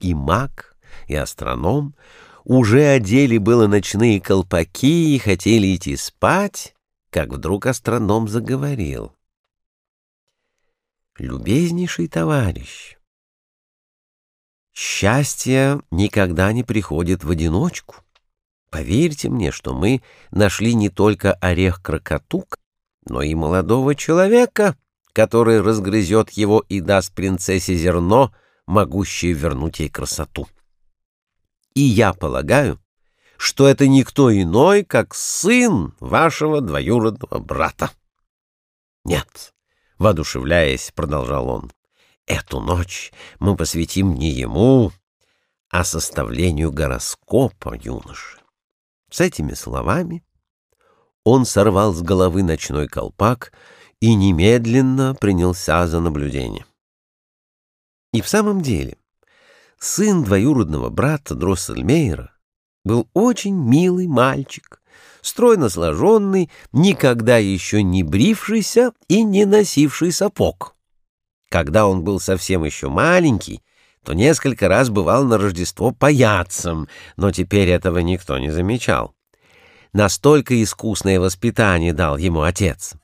И маг, и астроном уже одели было ночные колпаки и хотели идти спать, как вдруг астроном заговорил. «Любезнейший товарищ, счастье никогда не приходит в одиночку. Поверьте мне, что мы нашли не только орех крокотук, но и молодого человека, который разгрызет его и даст принцессе зерно, могущее вернуть ей красоту. И я полагаю, что это никто иной, как сын вашего двоюродного брата. Нет, воодушевляясь, продолжал он, эту ночь мы посвятим не ему, а составлению гороскопа юноши. С этими словами он сорвал с головы ночной колпак и немедленно принялся за наблюдение. И в самом деле, сын двоюродного брата Дроссельмейера был очень милый мальчик, стройно сложенный, никогда еще не брившийся и не носивший сапог. Когда он был совсем еще маленький, то несколько раз бывал на Рождество паяцем, но теперь этого никто не замечал. Настолько искусное воспитание дал ему отец.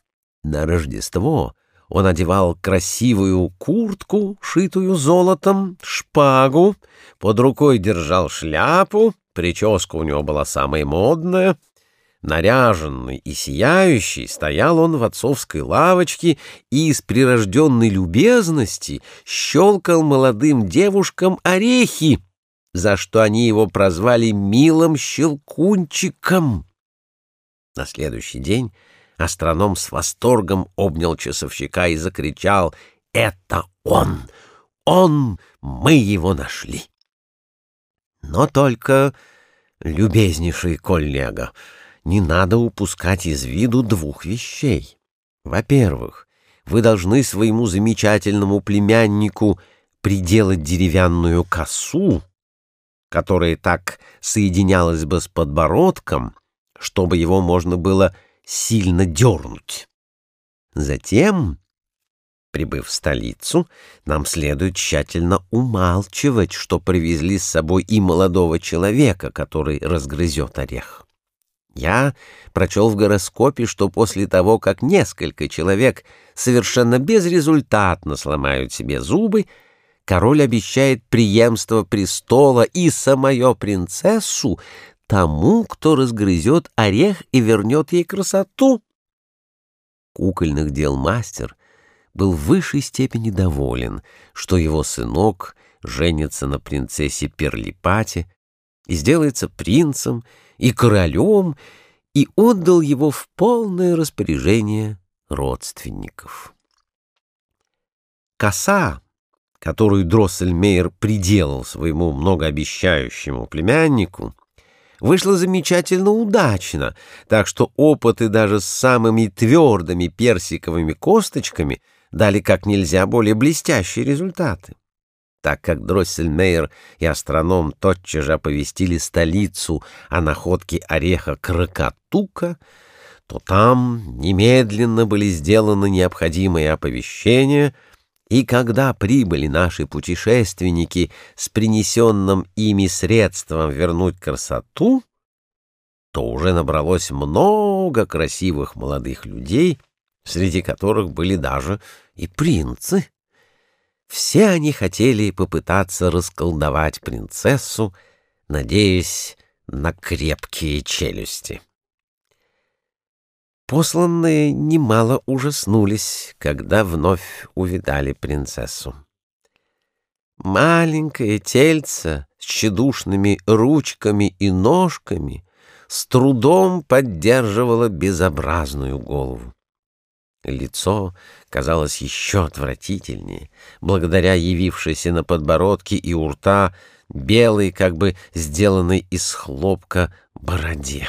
На Рождество он одевал красивую куртку, шитую золотом, шпагу, под рукой держал шляпу, прическа у него была самая модная. Наряженный и сияющий стоял он в отцовской лавочке и из прирожденной любезности щелкал молодым девушкам орехи, за что они его прозвали «милым щелкунчиком». На следующий день астроном с восторгом обнял часовщика и закричал «Это он! Он! Мы его нашли!» Но только, любезнейший коллега, не надо упускать из виду двух вещей. Во-первых, вы должны своему замечательному племяннику приделать деревянную косу, которая так соединялась бы с подбородком, чтобы его можно было сильно дернуть. Затем, прибыв в столицу, нам следует тщательно умалчивать, что привезли с собой и молодого человека, который разгрызет орех. Я прочел в гороскопе, что после того, как несколько человек совершенно безрезультатно сломают себе зубы, король обещает преемство престола и самую принцессу тому, кто разгрызет орех и вернет ей красоту. Кукольных дел мастер был в высшей степени доволен, что его сынок женится на принцессе Перлипате и сделается принцем и королем, и отдал его в полное распоряжение родственников. Коса, которую Дроссельмейер приделал своему многообещающему племяннику, вышло замечательно удачно, так что опыты даже с самыми твердыми персиковыми косточками дали как нельзя более блестящие результаты. Так как Дроссельмейер и астроном тотчас же оповестили столицу о находке ореха крокотука, то там немедленно были сделаны необходимые оповещения — и когда прибыли наши путешественники с принесенным ими средством вернуть красоту, то уже набралось много красивых молодых людей, среди которых были даже и принцы. Все они хотели попытаться расколдовать принцессу, надеясь на крепкие челюсти. Посланные немало ужаснулись, когда вновь увидали принцессу. Маленькое тельце с тщедушными ручками и ножками с трудом поддерживало безобразную голову. Лицо казалось еще отвратительнее, благодаря явившейся на подбородке и у рта белой, как бы сделанной из хлопка, бороде.